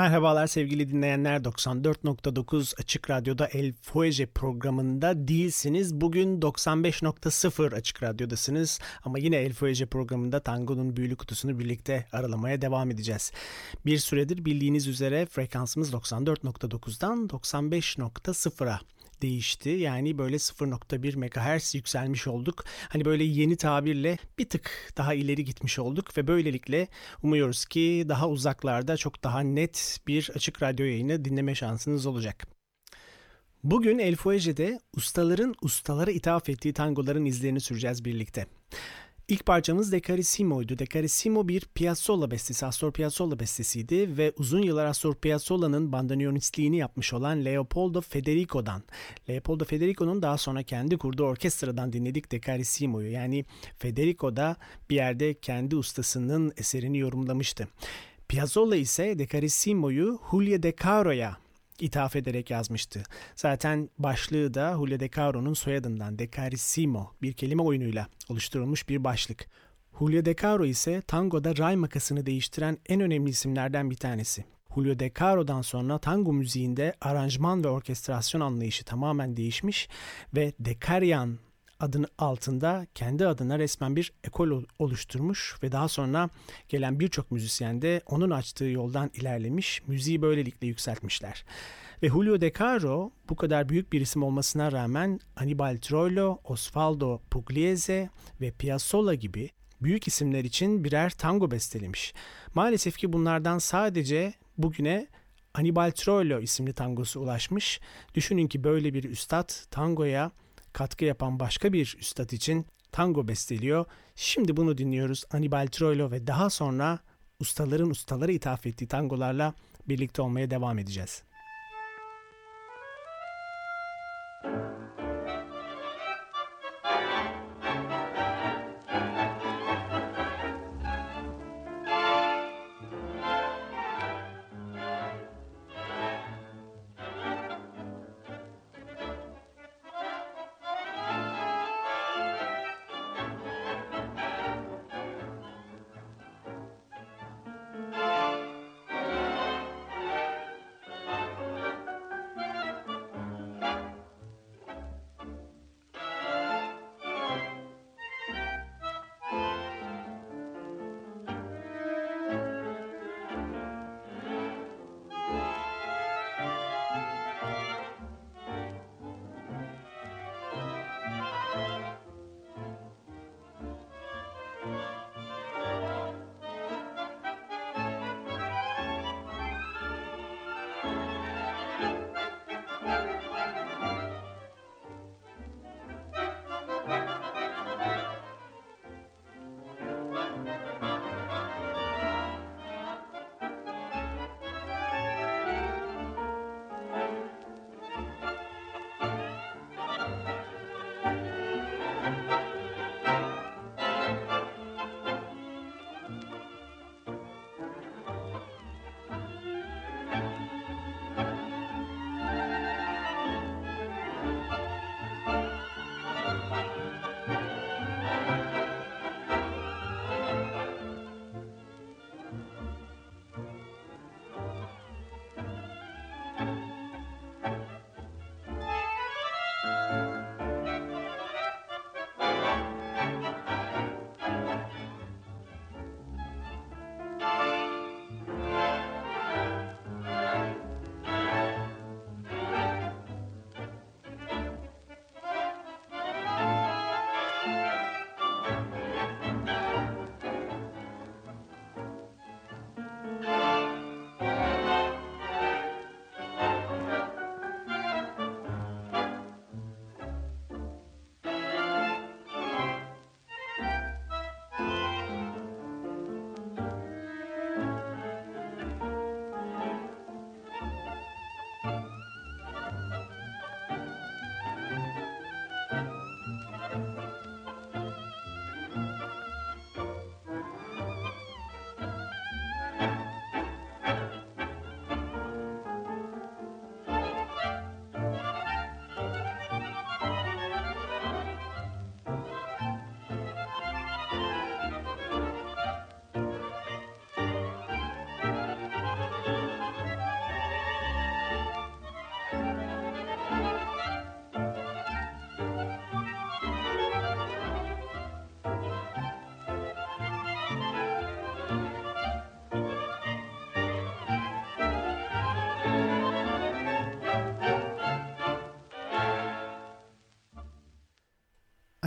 Merhabalar sevgili dinleyenler 94.9 Açık Radyo'da El Fuege programında değilsiniz. Bugün 95.0 Açık Radyo'dasınız ama yine El Fuege programında Tango'nun büyülü kutusunu birlikte aralamaya devam edeceğiz. Bir süredir bildiğiniz üzere frekansımız 94.9'dan 95.0'a değişti. Yani böyle 0.1 MHz yükselmiş olduk. Hani böyle yeni tabirle bir tık daha ileri gitmiş olduk ve böylelikle umuyoruz ki daha uzaklarda çok daha net bir açık radyo yayını dinleme şansınız olacak. Bugün El Fuege'de ustaların ustalara ithaf ettiği tangoların izlerini süreceğiz birlikte. İlk parçamız Decarissimo'ydu. Decarissimo bir Piazzolla bestesi, Astor Piazzolla bestesiydi ve uzun yıllar Astor Piazzolla'nın bandoneonistliğini yapmış olan Leopoldo Federico'dan. Leopoldo Federico'nun daha sonra kendi kurduğu orkestradan dinledik Decarissimo'yu. Yani Federico da bir yerde kendi ustasının eserini yorumlamıştı. Piazzolla ise Decarissimo'yu Julia De Caro'ya ithaf ederek yazmıştı. Zaten başlığı da Julio De Caro'nun soyadından De Carissimo bir kelime oyunuyla oluşturulmuş bir başlık. Julio De Caro ise tangoda ray makasını değiştiren en önemli isimlerden bir tanesi. Julio De Caro'dan sonra tango müziğinde aranjman ve orkestrasyon anlayışı tamamen değişmiş ve Decarian adını altında kendi adına resmen bir ekol oluşturmuş ve daha sonra gelen birçok müzisyen de onun açtığı yoldan ilerlemiş, müziği böylelikle yükseltmişler. Ve Julio De Caro bu kadar büyük bir isim olmasına rağmen Anibal Troilo, Osvaldo Pugliese ve Piazzolla gibi büyük isimler için birer tango bestelemiş. Maalesef ki bunlardan sadece bugüne Anibal Troilo isimli tangosu ulaşmış. Düşünün ki böyle bir üstad tangoya katkı yapan başka bir üstad için tango besteliyor. Şimdi bunu dinliyoruz Anibal Troilo ve daha sonra ustaların ustalara ithaf ettiği tangolarla birlikte olmaya devam edeceğiz.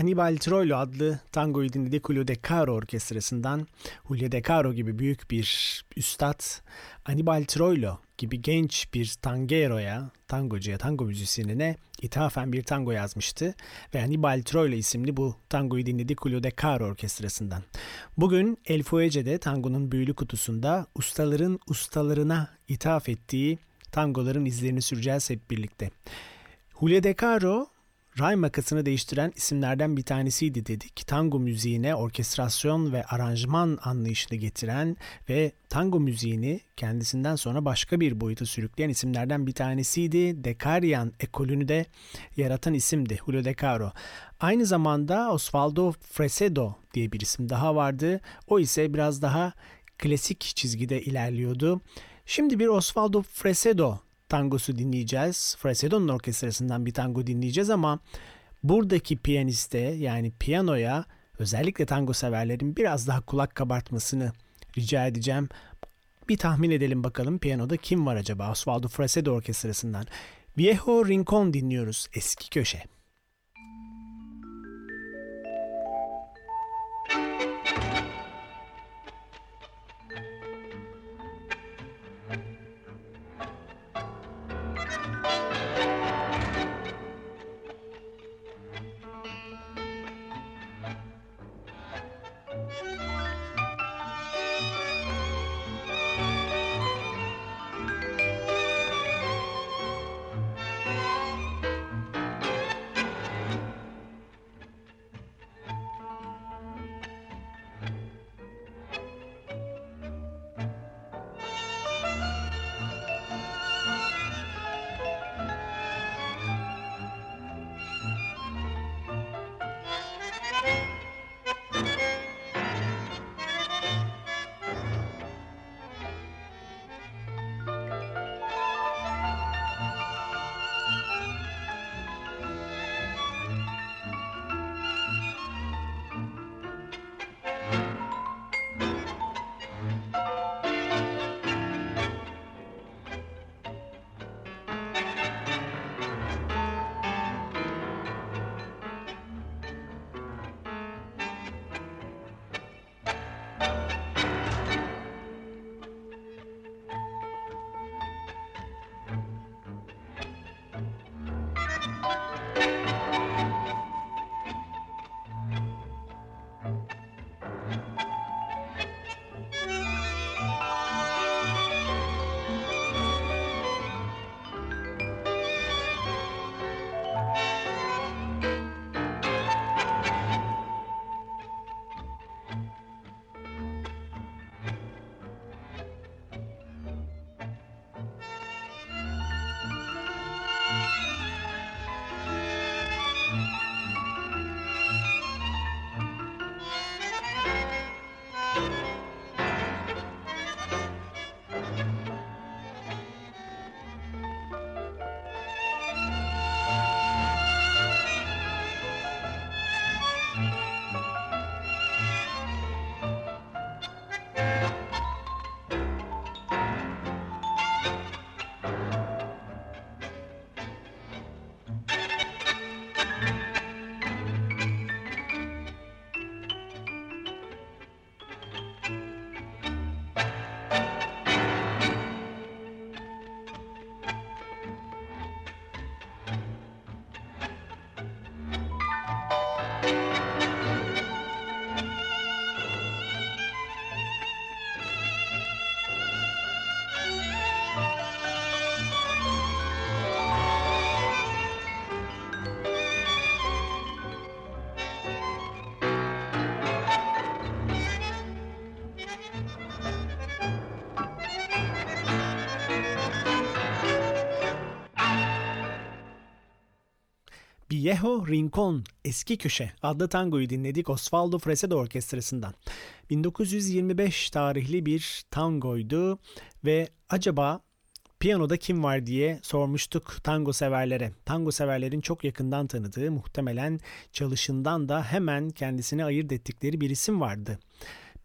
Hannibal Troilo adlı tangoyu dinledik Julio De Caro orkestrasından. Julio De Caro gibi büyük bir üstad, Hannibal Troilo gibi genç bir tangeroya, tangocuya, tango müzisyenine ithafen bir tango yazmıştı. Ve Hannibal Troilo isimli bu tangoyu dinledik Julio De Caro orkestrasından. Bugün El Fuege'de tangonun büyülü kutusunda ustaların ustalarına ithaf ettiği tangoların izlerini süreceğiz hep birlikte. Julio De Caro Ray makasını değiştiren isimlerden bir tanesiydi dedik. Tango müziğine orkestrasyon ve aranjman anlayışını getiren ve tango müziğini kendisinden sonra başka bir boyuta sürükleyen isimlerden bir tanesiydi. Decarian ekolünü de yaratan isimdi Julio De Caro. Aynı zamanda Osvaldo Fresedo diye bir isim daha vardı. O ise biraz daha klasik çizgide ilerliyordu. Şimdi bir Osvaldo Fresedo tangosu dinleyeceğiz. Fresedo'nun orkestrasından bir tango dinleyeceğiz ama buradaki piyaniste yani piyanoya özellikle tango severlerin biraz daha kulak kabartmasını rica edeceğim. Bir tahmin edelim bakalım piyanoda kim var acaba Osvaldo Fresedo orkestrasından. Viejo Rincon dinliyoruz eski köşe. Viejo Rincon, Eski Köşe adlı tangoyu dinledik Osvaldo Fresedo Orkestrası'ndan. 1925 tarihli bir tangoydu ve acaba piyanoda kim var diye sormuştuk tango severlere. Tango severlerin çok yakından tanıdığı muhtemelen çalışından da hemen kendisini ayırt ettikleri bir isim vardı.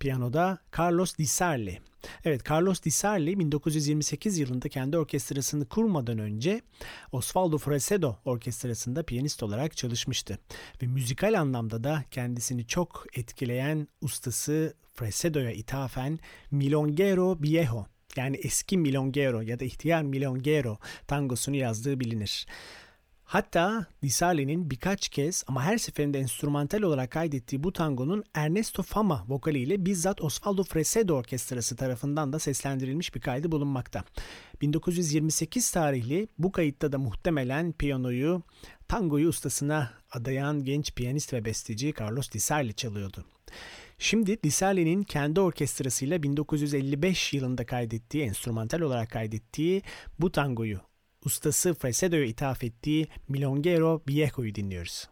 Piyanoda Carlos Di Sarli. Evet Carlos Di Sarli 1928 yılında kendi orkestrasını kurmadan önce Osvaldo Fresedo orkestrasında piyanist olarak çalışmıştı. Ve müzikal anlamda da kendisini çok etkileyen ustası Fresedo'ya ithafen Milongero Viejo yani eski Milongero ya da ihtiyar Milongero tangosunu yazdığı bilinir. Hatta Di Sarli'nin birkaç kez ama her seferinde enstrümantal olarak kaydettiği bu tangonun Ernesto Fama vokaliyle bizzat Osvaldo Fresedo Orkestrası tarafından da seslendirilmiş bir kaydı bulunmakta. 1928 tarihli bu kayıtta da muhtemelen piyanoyu tangoyu ustasına adayan genç piyanist ve besteci Carlos Di Sarli çalıyordu. Şimdi Di Sarli'nin kendi orkestrasıyla 1955 yılında kaydettiği, enstrümantal olarak kaydettiği bu tangoyu ustası Fresedo'ya ithaf ettiği Milongero Viejo'yu dinliyoruz.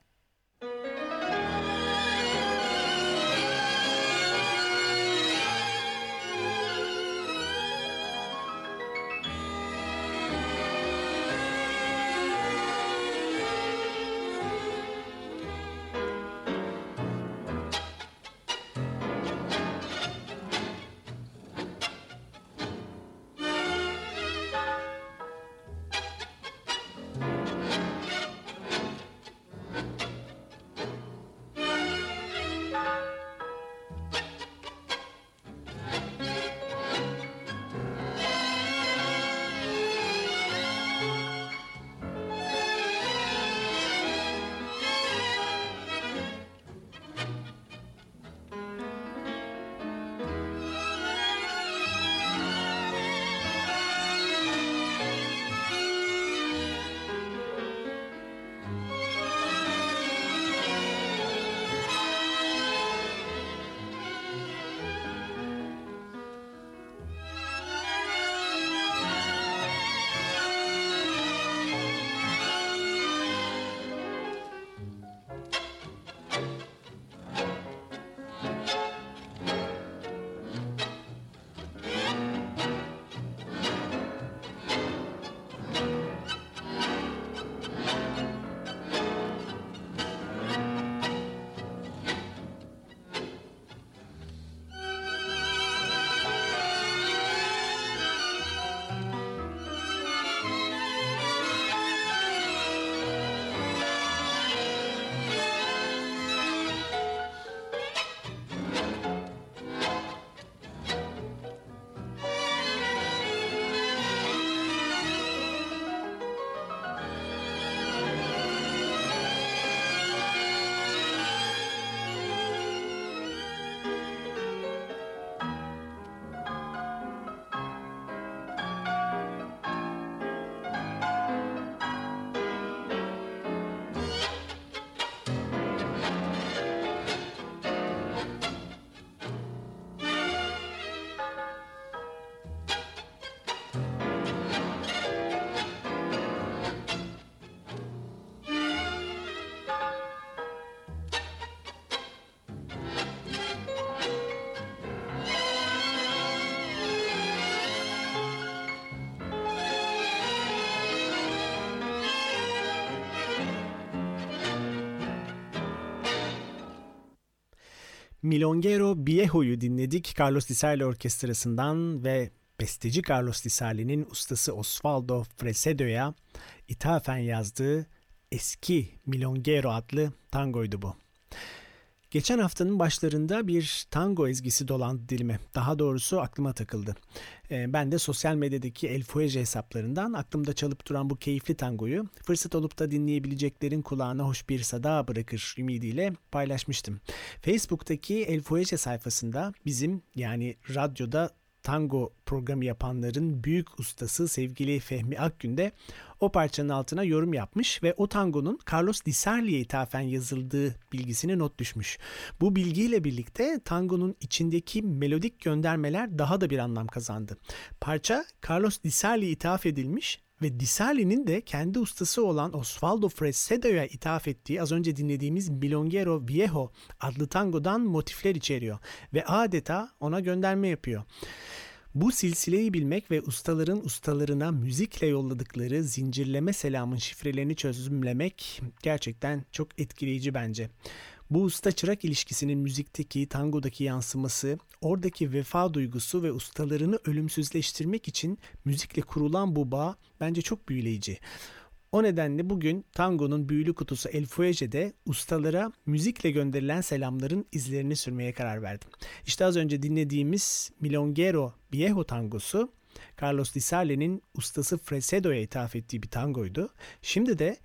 Milongero Viejo'yu dinledik Carlos Di Sarli Orkestrası'ndan ve besteci Carlos Di Sarli'nin ustası Osvaldo Fresedo'ya ithafen yazdığı Eski Milongero adlı tangoydu bu. Geçen haftanın başlarında bir tango ezgisi dolandı dilime. Daha doğrusu aklıma takıldı. Ee, ben de sosyal medyadaki El Fuege hesaplarından aklımda çalıp duran bu keyifli tangoyu fırsat olup da dinleyebileceklerin kulağına hoş bir sada bırakır ümidiyle paylaşmıştım. Facebook'taki El Fuege sayfasında bizim yani radyoda tango programı yapanların büyük ustası sevgili Fehmi Akgün de o parçanın altına yorum yapmış ve o tangonun Carlos Di Sarli'ye ithafen yazıldığı bilgisini not düşmüş. Bu bilgiyle birlikte tangonun içindeki melodik göndermeler daha da bir anlam kazandı. Parça Carlos Di Sarli'ye ithaf edilmiş ve Di Sarli'nin de kendi ustası olan Osvaldo Fresedo'ya ithaf ettiği az önce dinlediğimiz Milongero Viejo adlı tangodan motifler içeriyor ve adeta ona gönderme yapıyor. Bu silsileyi bilmek ve ustaların ustalarına müzikle yolladıkları zincirleme selamın şifrelerini çözümlemek gerçekten çok etkileyici bence. Bu usta çırak ilişkisinin müzikteki, tangodaki yansıması, oradaki vefa duygusu ve ustalarını ölümsüzleştirmek için müzikle kurulan bu bağ bence çok büyüleyici. O nedenle bugün tangonun büyülü kutusu El Fuege'de ustalara müzikle gönderilen selamların izlerini sürmeye karar verdim. İşte az önce dinlediğimiz Milongero Viejo tangosu Carlos Di Sarli'nin ustası Fresedo'ya ithaf ettiği bir tangoydu. Şimdi de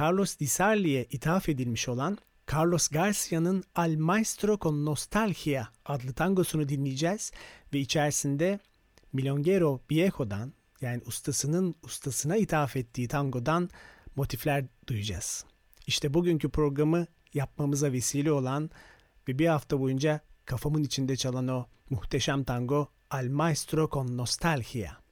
Carlos Di Sarli'ye ithaf edilmiş olan Carlos Garcia'nın Al Maestro con Nostalgia adlı tangosunu dinleyeceğiz ve içerisinde Milongero Viejo'dan yani ustasının ustasına ithaf ettiği tangodan motifler duyacağız. İşte bugünkü programı yapmamıza vesile olan ve bir hafta boyunca kafamın içinde çalan o muhteşem tango Al Maestro con Nostalgia.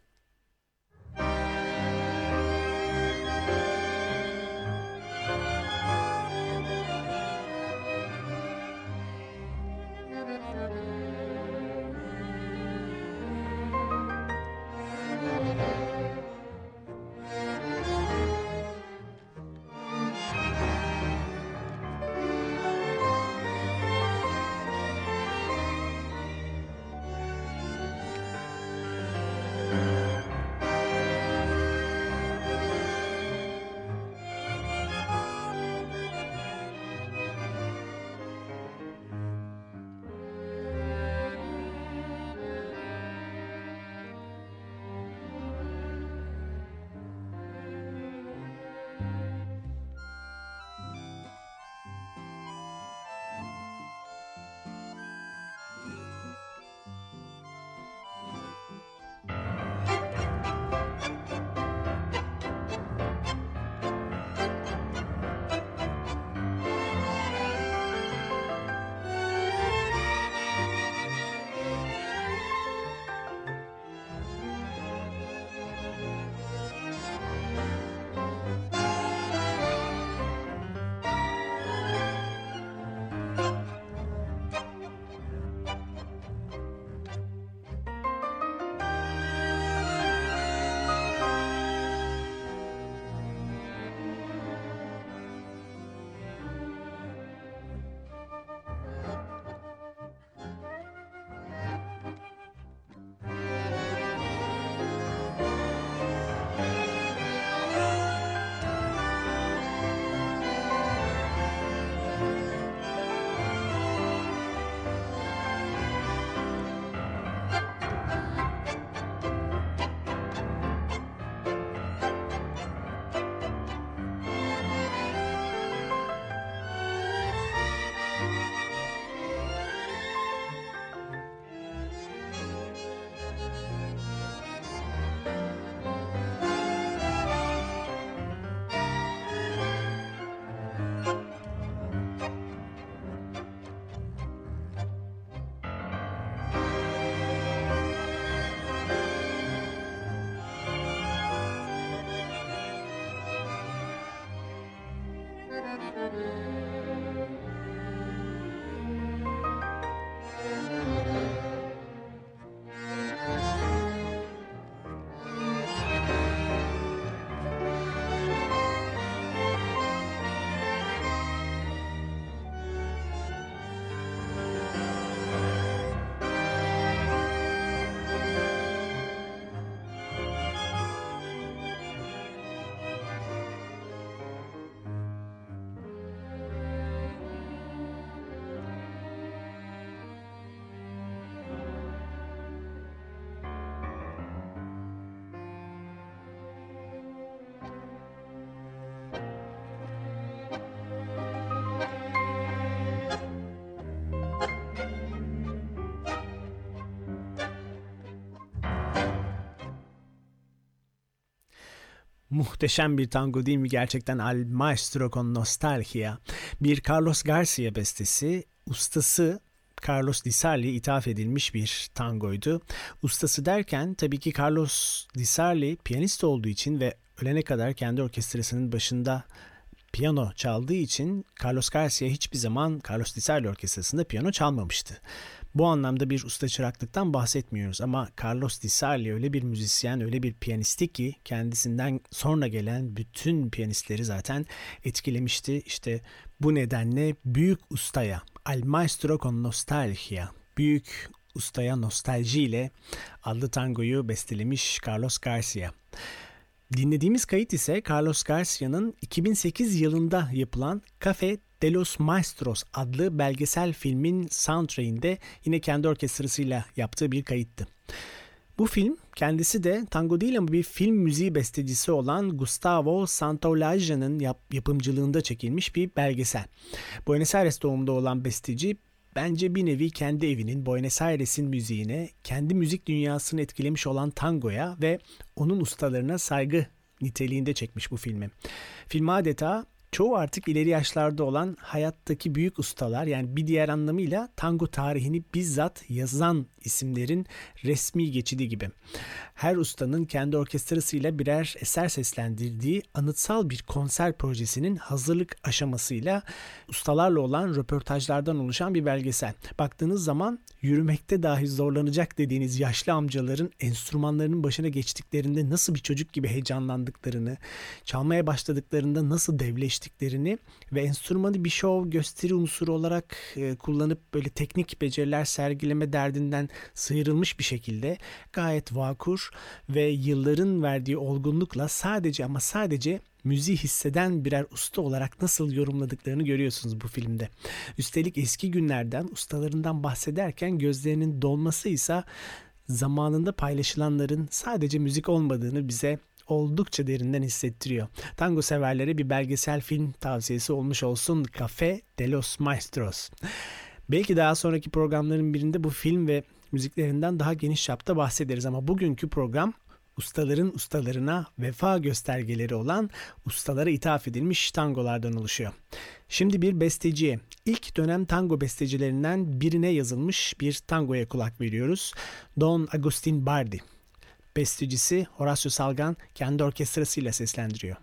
Muhteşem bir tango değil mi gerçekten Al Maestro con Nostalgia. Bir Carlos Garcia bestesi, ustası Carlos Di Sarli ithaf edilmiş bir tangoydu. Ustası derken tabii ki Carlos Di Sarli piyanist olduğu için ve ölene kadar kendi orkestrasının başında piyano çaldığı için Carlos Garcia hiçbir zaman Carlos Di Sarli orkestrasında piyano çalmamıştı. Bu anlamda bir usta çıraklıktan bahsetmiyoruz ama Carlos Di Sarli öyle bir müzisyen, öyle bir piyanisti ki kendisinden sonra gelen bütün piyanistleri zaten etkilemişti. İşte bu nedenle büyük ustaya, al maestro con nostalgia, büyük ustaya nostalji ile adlı tangoyu bestelemiş Carlos Garcia. Dinlediğimiz kayıt ise Carlos Garcia'nın 2008 yılında yapılan Cafe de los Maestros adlı belgesel filmin soundtrack'inde yine kendi orkestrasıyla yaptığı bir kayıttı. Bu film kendisi de tango değil ama bir film müziği bestecisi olan Gustavo Santaolalla'nın yap, yapımcılığında çekilmiş bir belgesel. Buenos Aires doğumunda olan besteci bence bir nevi kendi evinin Buenos Aires'in müziğine, kendi müzik dünyasını etkilemiş olan tangoya ve onun ustalarına saygı niteliğinde çekmiş bu filmi. Film adeta çoğu artık ileri yaşlarda olan hayattaki büyük ustalar yani bir diğer anlamıyla tango tarihini bizzat yazan isimlerin resmi geçidi gibi. Her ustanın kendi orkestrasıyla birer eser seslendirdiği anıtsal bir konser projesinin hazırlık aşamasıyla ustalarla olan röportajlardan oluşan bir belgesel. Baktığınız zaman yürümekte dahi zorlanacak dediğiniz yaşlı amcaların enstrümanlarının başına geçtiklerinde nasıl bir çocuk gibi heyecanlandıklarını, çalmaya başladıklarında nasıl devleştiklerini ve enstrümanı bir şov gösteri unsuru olarak e, kullanıp böyle teknik beceriler sergileme derdinden sıyrılmış bir şekilde gayet vakur ve yılların verdiği olgunlukla sadece ama sadece müziği hisseden birer usta olarak nasıl yorumladıklarını görüyorsunuz bu filmde. Üstelik eski günlerden ustalarından bahsederken gözlerinin dolması ise zamanında paylaşılanların sadece müzik olmadığını bize oldukça derinden hissettiriyor. Tango severlere bir belgesel film tavsiyesi olmuş olsun Cafe de los Maestros. Belki daha sonraki programların birinde bu film ve müziklerinden daha geniş çapta bahsederiz ama bugünkü program ustaların ustalarına vefa göstergeleri olan ustalara ithaf edilmiş tangolardan oluşuyor. Şimdi bir besteciye, ilk dönem tango bestecilerinden birine yazılmış bir tangoya kulak veriyoruz. Don Agustin Bardi. Bestecisi Horacio Salgan kendi orkestrasıyla seslendiriyor.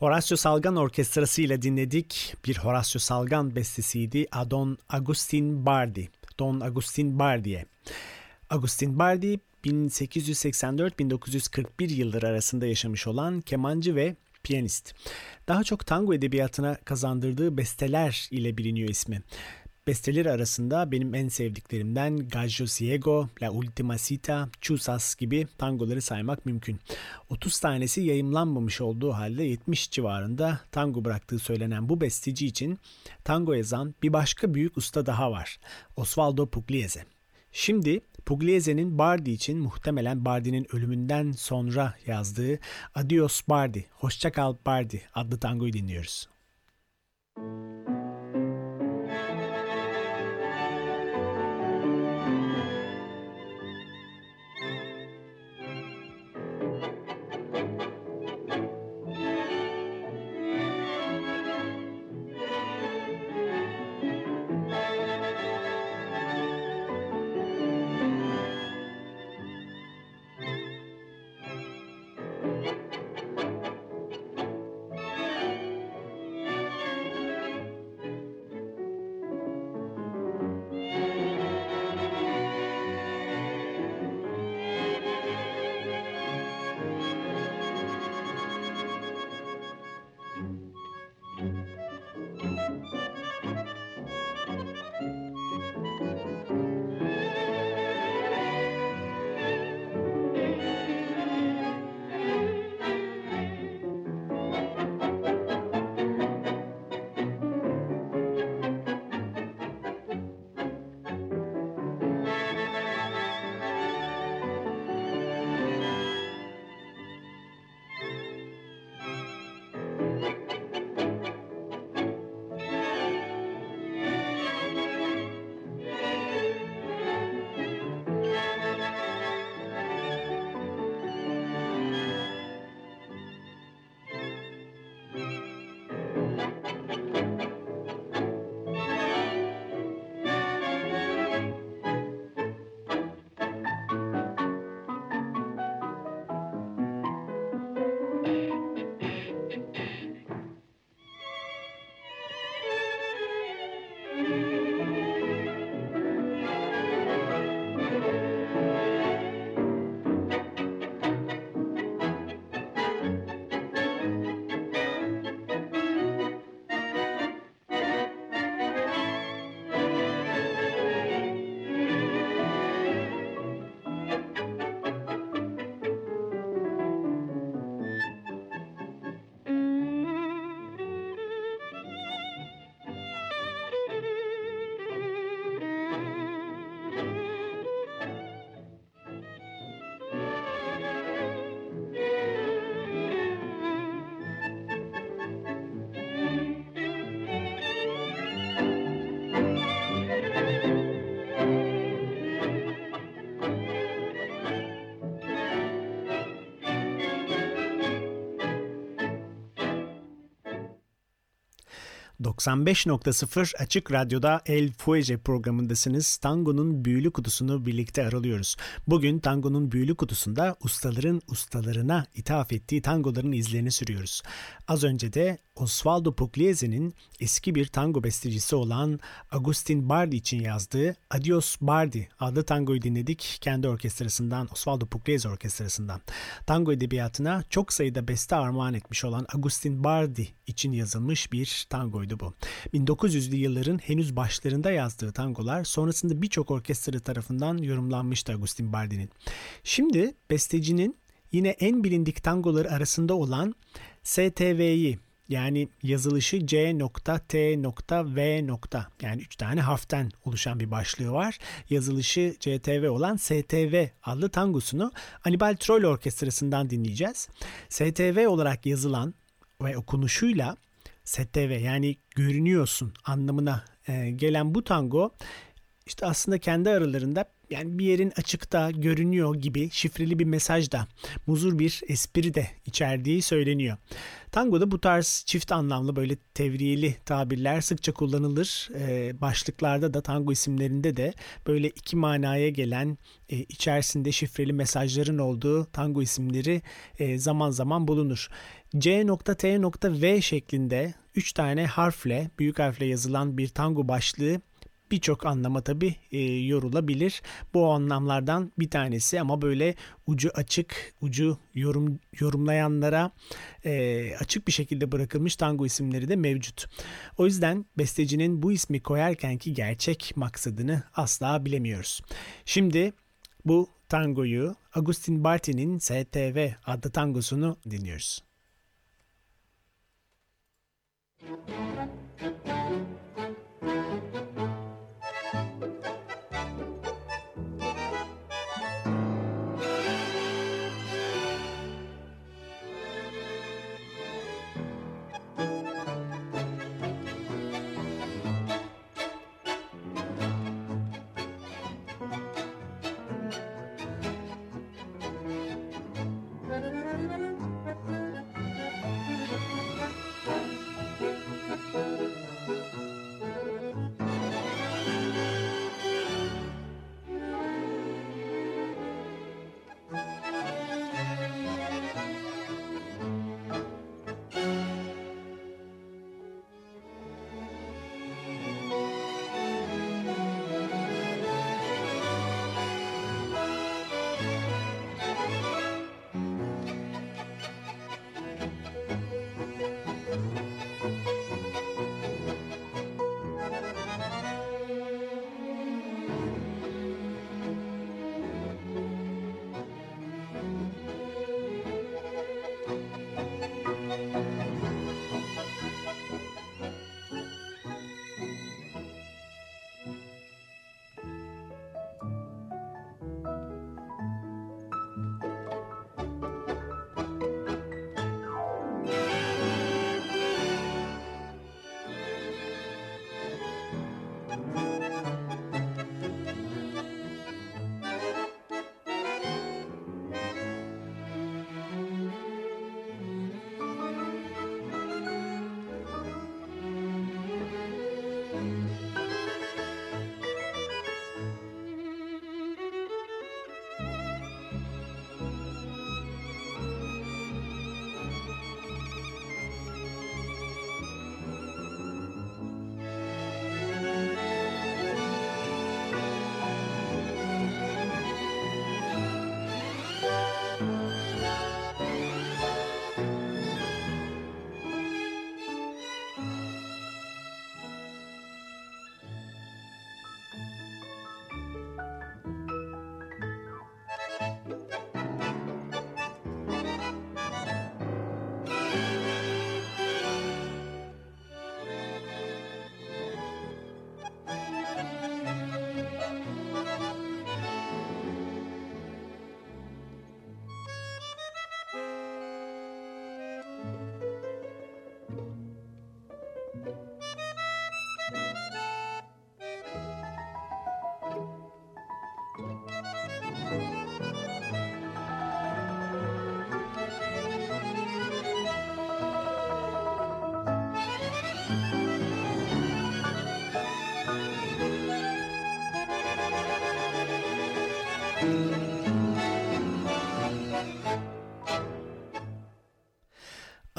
Horacio Salgan Orkestrası ile dinledik. Bir Horacio Salgan bestesiydi. Adon Agustin Bardi. Don Agustin Bardi'ye. Agustin Bardi 1884-1941 yılları arasında yaşamış olan kemancı ve piyanist. Daha çok tango edebiyatına kazandırdığı besteler ile biliniyor ismi. Besteleri arasında benim en sevdiklerimden Gallo Ciego, La Ultima Cita, Chusas gibi tangoları saymak mümkün. 30 tanesi yayımlanmamış olduğu halde 70 civarında tango bıraktığı söylenen bu besteci için tango yazan bir başka büyük usta daha var. Osvaldo Pugliese. Şimdi Pugliese'nin Bardi için muhtemelen Bardi'nin ölümünden sonra yazdığı Adios Bardi, Hoşça kal Bardi adlı tangoyu dinliyoruz. Müzik 95.0 Açık Radyo'da El Fuege programındasınız. Tango'nun büyülü kutusunu birlikte aralıyoruz. Bugün Tango'nun büyülü kutusunda ustaların ustalarına ithaf ettiği tangoların izlerini sürüyoruz. Az önce de Osvaldo Pugliese'nin eski bir tango bestecisi olan Agustin Bardi için yazdığı Adios Bardi adlı tangoyu dinledik kendi orkestrasından, Osvaldo Pugliese orkestrasından. Tango edebiyatına çok sayıda beste armağan etmiş olan Agustin Bardi için yazılmış bir tangoydu bu. 1900'lü yılların henüz başlarında yazdığı tangolar sonrasında birçok orkestra tarafından yorumlanmıştı Agustin Bardi'nin. Şimdi bestecinin yine en bilindik tangoları arasında olan STV'yi yani yazılışı C nokta T nokta V nokta yani 3 tane harften oluşan bir başlığı var. Yazılışı CTV olan STV adlı tangosunu Anibal Troll Orkestrası'ndan dinleyeceğiz. STV olarak yazılan ve okunuşuyla STV yani görünüyorsun anlamına e, gelen bu tango işte aslında kendi aralarında yani bir yerin açıkta görünüyor gibi şifreli bir mesaj da muzur bir espri de içerdiği söyleniyor. Tangoda bu tarz çift anlamlı böyle tevriyeli tabirler sıkça kullanılır. Ee, başlıklarda da tango isimlerinde de böyle iki manaya gelen e, içerisinde şifreli mesajların olduğu tango isimleri e, zaman zaman bulunur. C.T.V şeklinde 3 tane harfle, büyük harfle yazılan bir tango başlığı birçok anlama tabi e, yorulabilir. Bu anlamlardan bir tanesi ama böyle ucu açık, ucu yorum yorumlayanlara e, açık bir şekilde bırakılmış tango isimleri de mevcut. O yüzden bestecinin bu ismi koyarkenki gerçek maksadını asla bilemiyoruz. Şimdi bu tangoyu Agustin Barti'nin STV adlı tangosunu dinliyoruz. Müzik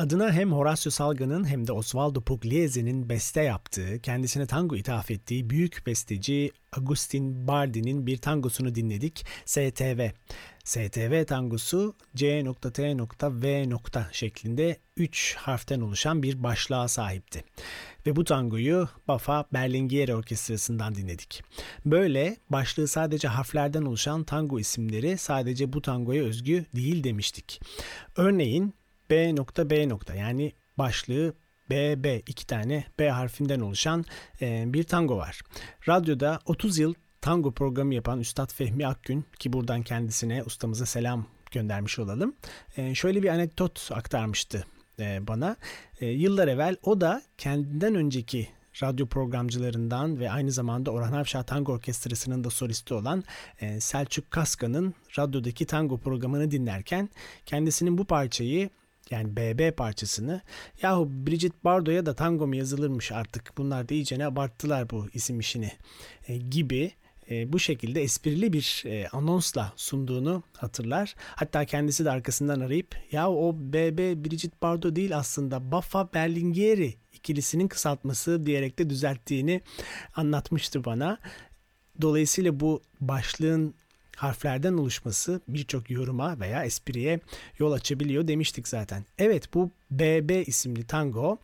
Adına hem Horacio Salgan'ın hem de Osvaldo Pugliese'nin beste yaptığı, kendisine tango ithaf ettiği büyük besteci Agustin Bardi'nin bir tangosunu dinledik. STV. STV tangosu C.T.V. şeklinde 3 harften oluşan bir başlığa sahipti. Ve bu tangoyu Bafa Berlingieri Orkestrası'ndan dinledik. Böyle başlığı sadece harflerden oluşan tango isimleri sadece bu tangoya özgü değil demiştik. Örneğin B nokta B nokta yani başlığı B B iki tane B harfinden oluşan e, bir tango var. Radyoda 30 yıl tango programı yapan Üstad Fehmi Akgün ki buradan kendisine ustamıza selam göndermiş olalım. E, şöyle bir anekdot aktarmıştı e, bana. E, yıllar evvel o da kendinden önceki radyo programcılarından ve aynı zamanda Orhan Avşar Tango Orkestrası'nın da solisti olan e, Selçuk Kaska'nın radyodaki tango programını dinlerken kendisinin bu parçayı yani BB parçasını yahu Bridget Bardot'a da tango mu yazılırmış artık bunlar da iyice ne abarttılar bu isim işini e, gibi e, bu şekilde esprili bir e, anonsla sunduğunu hatırlar. Hatta kendisi de arkasından arayıp ya o BB Brigitte Bardot değil aslında Baffa Berlinghieri ikilisinin kısaltması diyerek de düzelttiğini anlatmıştı bana. Dolayısıyla bu başlığın harflerden oluşması birçok yoruma veya espriye yol açabiliyor demiştik zaten. Evet bu BB isimli tango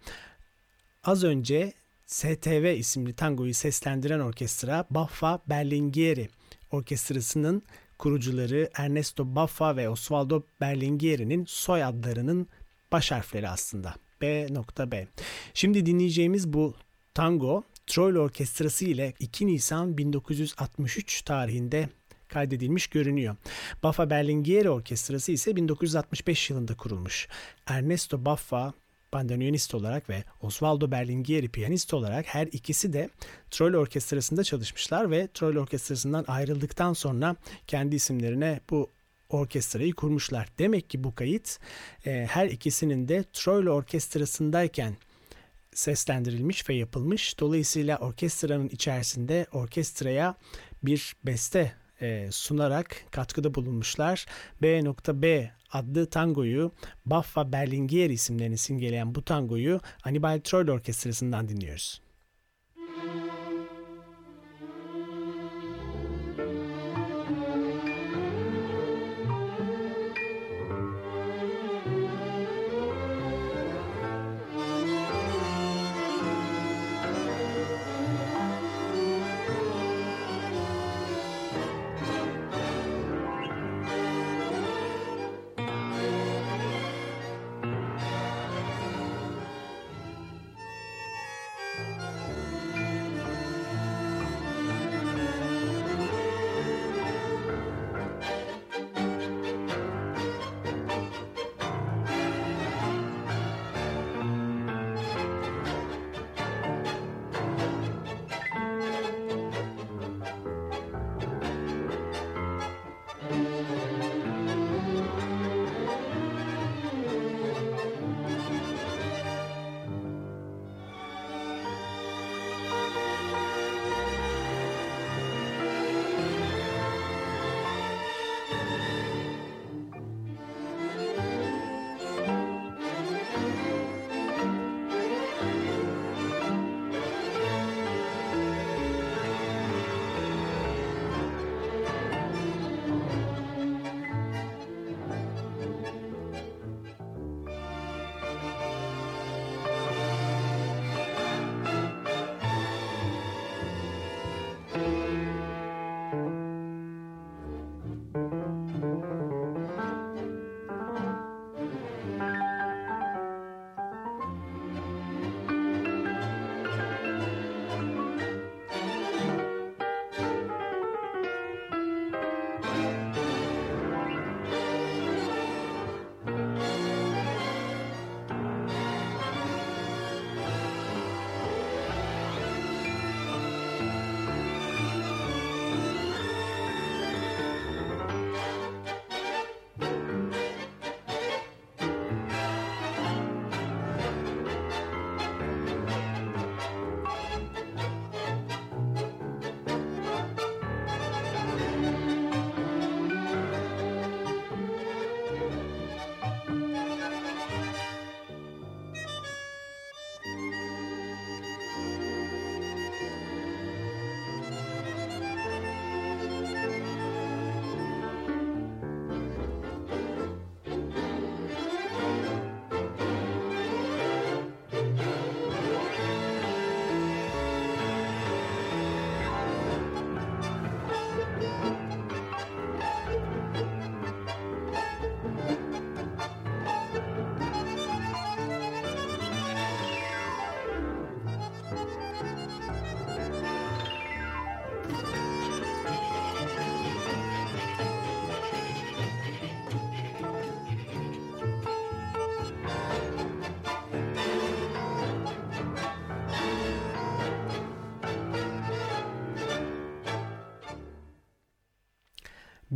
az önce STV isimli tangoyu seslendiren orkestra Baffa Berlinghieri orkestrasının kurucuları Ernesto Baffa ve Osvaldo Berlinghieri'nin soyadlarının baş harfleri aslında. B.B. Şimdi dinleyeceğimiz bu tango Troll Orkestrası ile 2 Nisan 1963 tarihinde kaydedilmiş görünüyor. Baffa Berlinghieri Orkestrası ise 1965 yılında kurulmuş. Ernesto Baffa bandoneonist olarak ve Osvaldo Berlinghieri piyanist olarak her ikisi de Troll Orkestrası'nda çalışmışlar ve Troll Orkestrası'ndan ayrıldıktan sonra kendi isimlerine bu orkestrayı kurmuşlar. Demek ki bu kayıt e, her ikisinin de Troll Orkestrası'ndayken seslendirilmiş ve yapılmış. Dolayısıyla orkestranın içerisinde orkestraya bir beste e, sunarak katkıda bulunmuşlar. B.B adlı tangoyu Baffa Berlinghieri isimlerini simgeleyen bu tangoyu Anibal Troll Orkestrası'ndan dinliyoruz.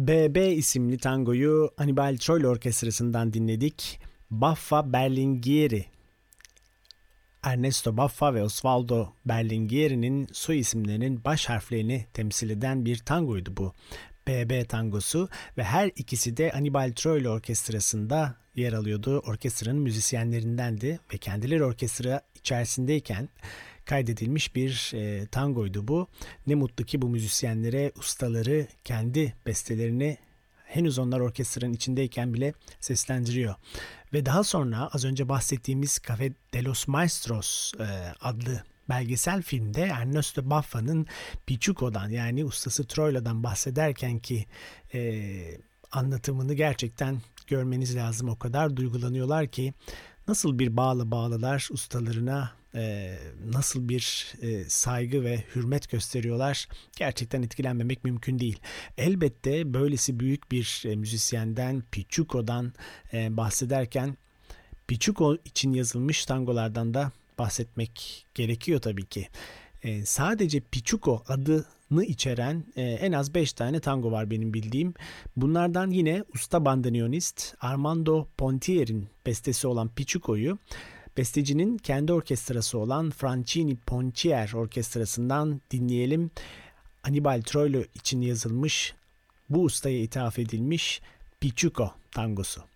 BB isimli tangoyu Anibal Troil Orkestrası'ndan dinledik. Baffa Berlinghieri Ernesto Baffa ve Osvaldo Berlingueri'nin soy isimlerinin baş harflerini temsil eden bir tangoydu bu. BB tangosu ve her ikisi de Anibal Troilo orkestrasında yer alıyordu. Orkestranın müzisyenlerindendi ve kendileri orkestra içerisindeyken kaydedilmiş bir e, tangoydu bu. Ne mutlu ki bu müzisyenlere ustaları kendi bestelerini henüz onlar orkestranın içindeyken bile seslendiriyor. Ve daha sonra az önce bahsettiğimiz Cafe de los Maestros e, adlı belgesel filmde Ernesto Baffa'nın Pichuco'dan yani ustası Troilo'dan bahsederken ki e, anlatımını gerçekten görmeniz lazım. O kadar duygulanıyorlar ki nasıl bir bağlı bağlılar ustalarına e, nasıl bir e, saygı ve hürmet gösteriyorlar gerçekten etkilenmemek mümkün değil. Elbette böylesi büyük bir e, müzisyenden Pichuco'dan e, bahsederken Pichuco için yazılmış tangolardan da bahsetmek gerekiyor tabii ki. E, sadece Pichuco adını içeren e, en az 5 tane tango var benim bildiğim. Bunlardan yine usta bandoneonist Armando Pontier'in bestesi olan Pichuco'yu bestecinin kendi orkestrası olan Francini Pontier orkestrasından dinleyelim. Anibal Troilo için yazılmış, bu ustaya ithaf edilmiş Pichuco tangosu.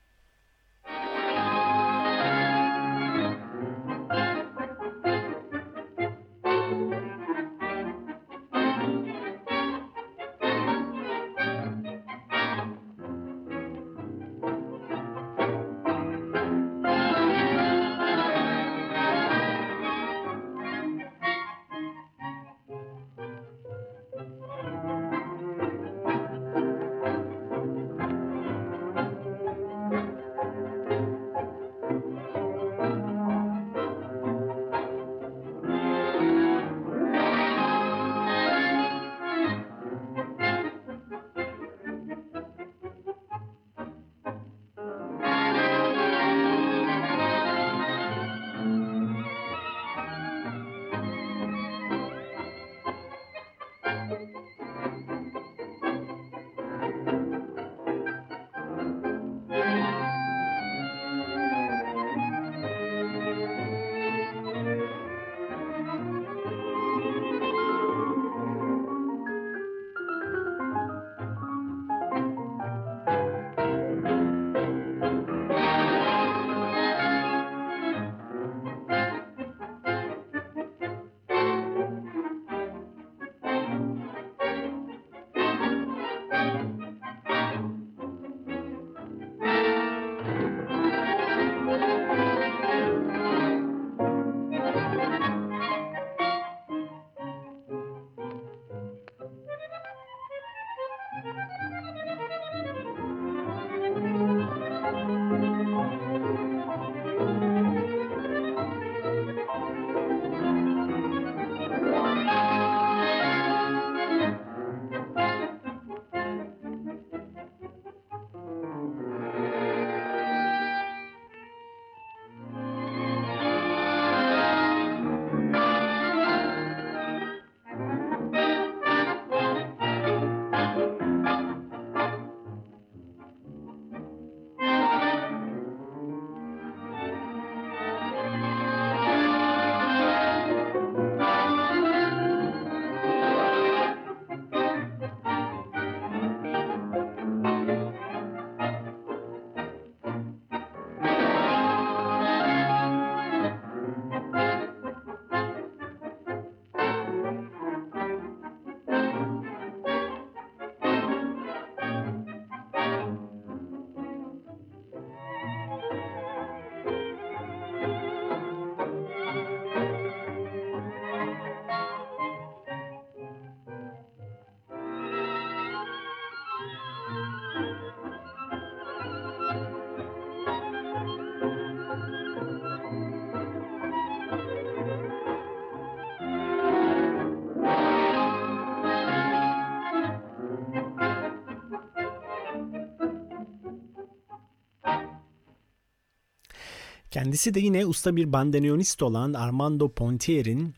Kendisi de yine usta bir bandoneonist olan Armando Pontier'in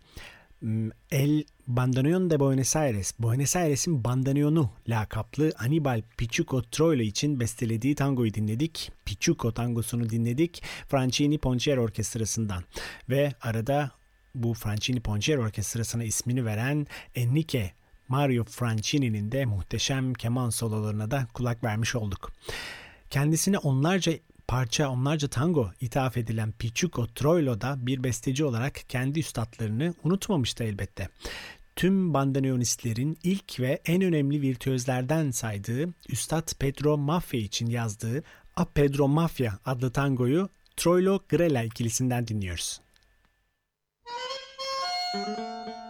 El Bandoneon de Buenos Aires, Buenos Aires'in bandoneonu lakaplı Anibal Pichuco Troilo için bestelediği tangoyu dinledik. Pichuco tangosunu dinledik Francini Ponchier Orkestrası'ndan. Ve arada bu Francini Ponchier Orkestrası'na ismini veren Enrique Mario Francini'nin de muhteşem keman sololarına da kulak vermiş olduk. Kendisine onlarca parça onlarca tango ithaf edilen Pichuco Troilo da bir besteci olarak kendi üstadlarını unutmamıştı elbette. Tüm bandoneonistlerin ilk ve en önemli virtüözlerden saydığı Üstad Pedro Mafia için yazdığı A Pedro Mafia adlı tangoyu Troilo Grella ikilisinden dinliyoruz. Müzik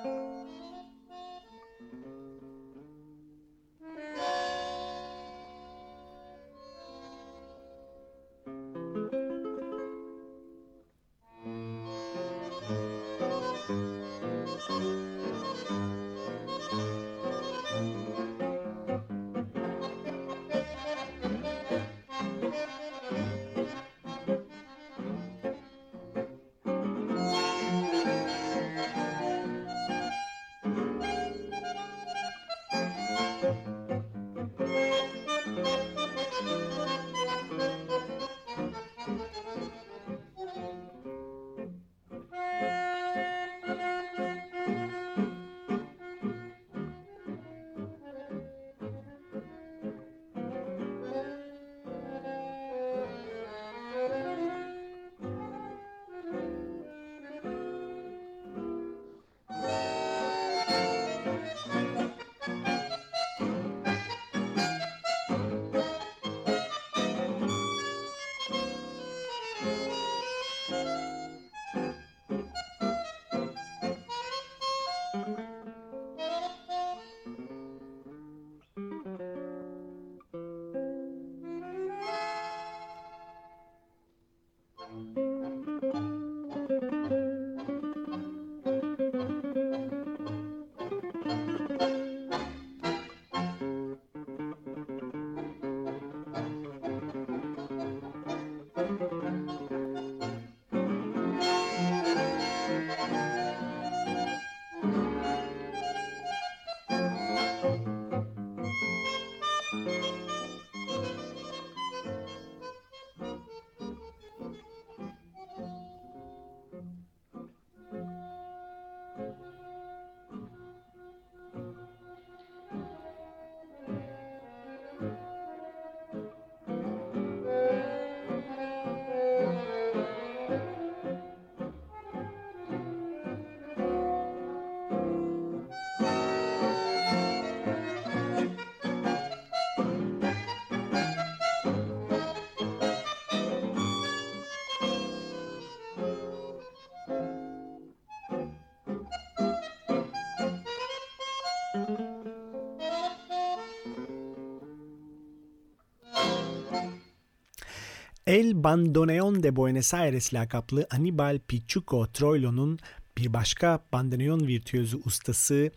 El Bandoneon de Buenos Aires lakaplı Anibal Pichuco Troilo'nun bir başka bandoneon virtüözü ustası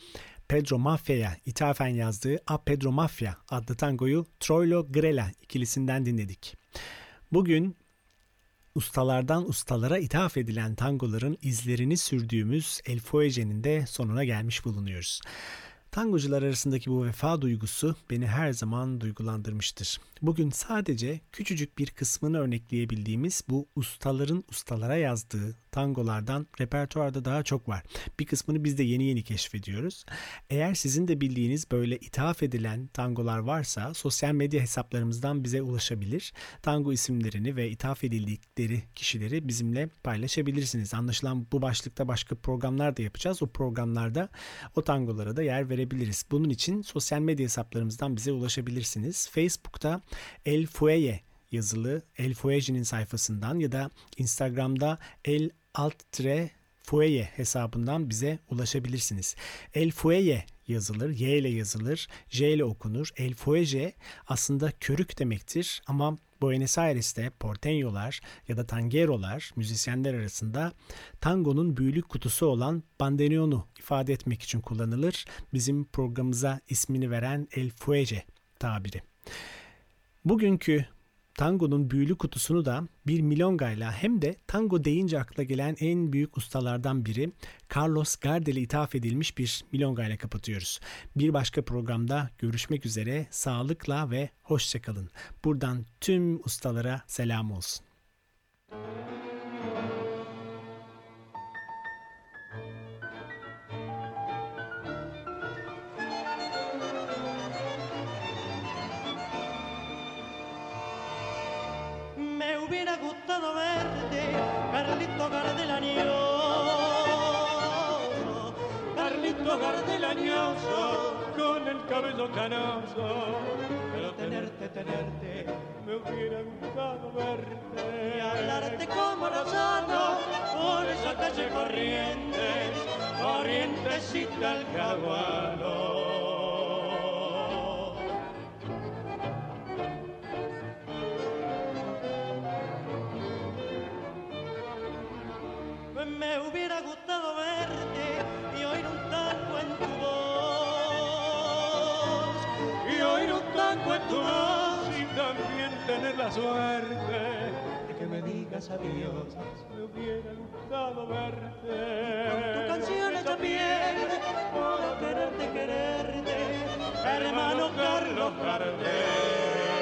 Pedro Mafia'ya ithafen yazdığı A Pedro Mafia adlı tangoyu Troilo Grela ikilisinden dinledik. Bugün ustalardan ustalara ithaf edilen tangoların izlerini sürdüğümüz El Fuege'nin de sonuna gelmiş bulunuyoruz. Tangocular arasındaki bu vefa duygusu beni her zaman duygulandırmıştır. Bugün sadece küçücük bir kısmını örnekleyebildiğimiz bu ustaların ustalara yazdığı tangolardan repertuarda daha çok var. Bir kısmını biz de yeni yeni keşfediyoruz. Eğer sizin de bildiğiniz böyle ithaf edilen tangolar varsa sosyal medya hesaplarımızdan bize ulaşabilir. Tango isimlerini ve ithaf edildikleri kişileri bizimle paylaşabilirsiniz. Anlaşılan bu başlıkta başka programlar da yapacağız. O programlarda o tangolara da yer verebiliriz. Bunun için sosyal medya hesaplarımızdan bize ulaşabilirsiniz. Facebook'ta El Fueye yazılı El Fuege'nin sayfasından ya da Instagram'da El Altre Fueye hesabından bize ulaşabilirsiniz. El Fueye yazılır, Y ile yazılır, J ile okunur. El Fuege aslında körük demektir ama Buenos Aires'te portenyolar ya da tangerolar müzisyenler arasında tangonun büyülük kutusu olan bandoneonu ifade etmek için kullanılır. Bizim programımıza ismini veren El Fuege tabiri. Bugünkü tangonun büyülü kutusunu da bir milongayla hem de tango deyince akla gelen en büyük ustalardan biri Carlos Gardel'e ithaf edilmiş bir milongayla kapatıyoruz. Bir başka programda görüşmek üzere sağlıkla ve hoşçakalın. Buradan tüm ustalara selam olsun. Con el cabello canoso. Pero tenerte, tenerte, me hubiera gustado verte. Y hablarte como Rosano por esa calle Corrientes, Corrientesita al cagualo. Hubiera gustado verte y oír un tango en tu voz. Y oír un tango en tu voz y también tener la suerte de que me digas adiós. Me hubiera gustado verte. Con tu canción hecha piel, por quererte, quererte, hermano Carlos Gardel.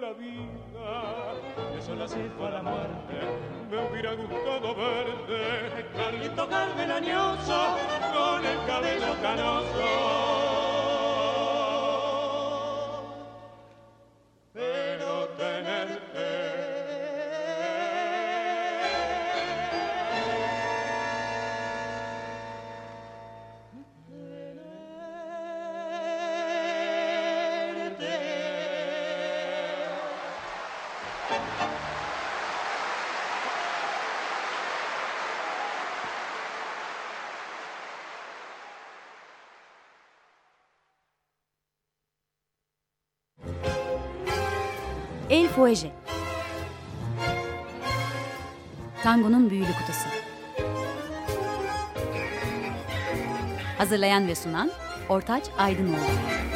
La vida, eso la fue la muerte. Me hubiera gustado verte, Carlito Carmelañoso, con el cabello canoso. Fuege Tango'nun büyülü kutusu Hazırlayan ve sunan Ortaç Aydınoğlu